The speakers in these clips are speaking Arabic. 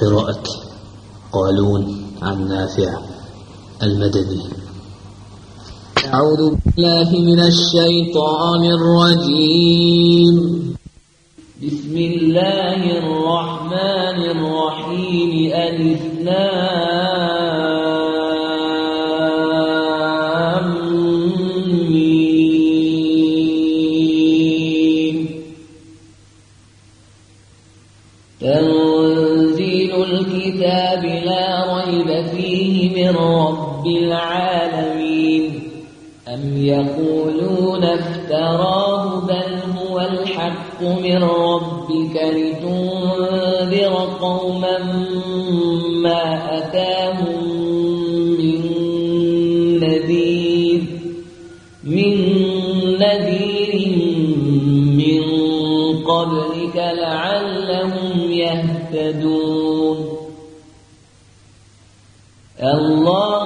قراءة قالون عن نافع المدني. أعوذ بالله من الشيطان الرجيم. بسم الله الرحمن الرحيم. ألف رب العالمين أم يقولون افتراه بل هو الحق من ربك لتنذر قوما ما أتاهم من نذير من نذير من قبلك لعلهم يهتدون. الله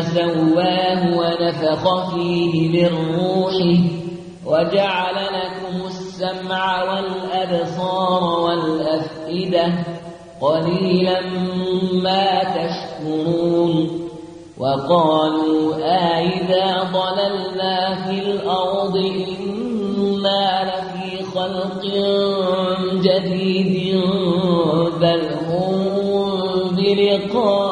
سواه ونفخ فيه من روحه وجعل لكم السمع والأبصار والأفئدة قليلا ما تشكرون وقالوا آئذا ضللنا في الأرض إنا لفي خلق جديد بل هم بلقاء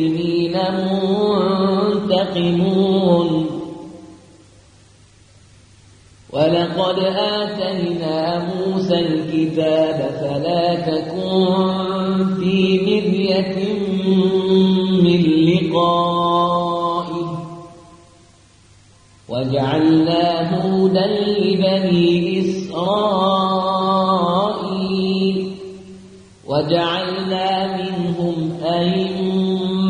منتقمون ولقد آتينا موسى الكتاب فلا تكن في مرية من لقائه. وجعلناه هدى لبني إسرائيل. وجعلنا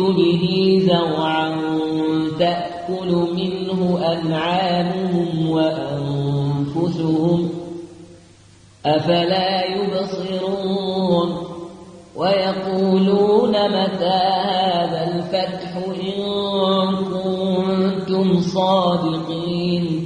به زرعا تأكل منه أنعامهم وأنفسهم أفلا يبصرون ويقولون متى هذا الفتح إن كنتم صادقين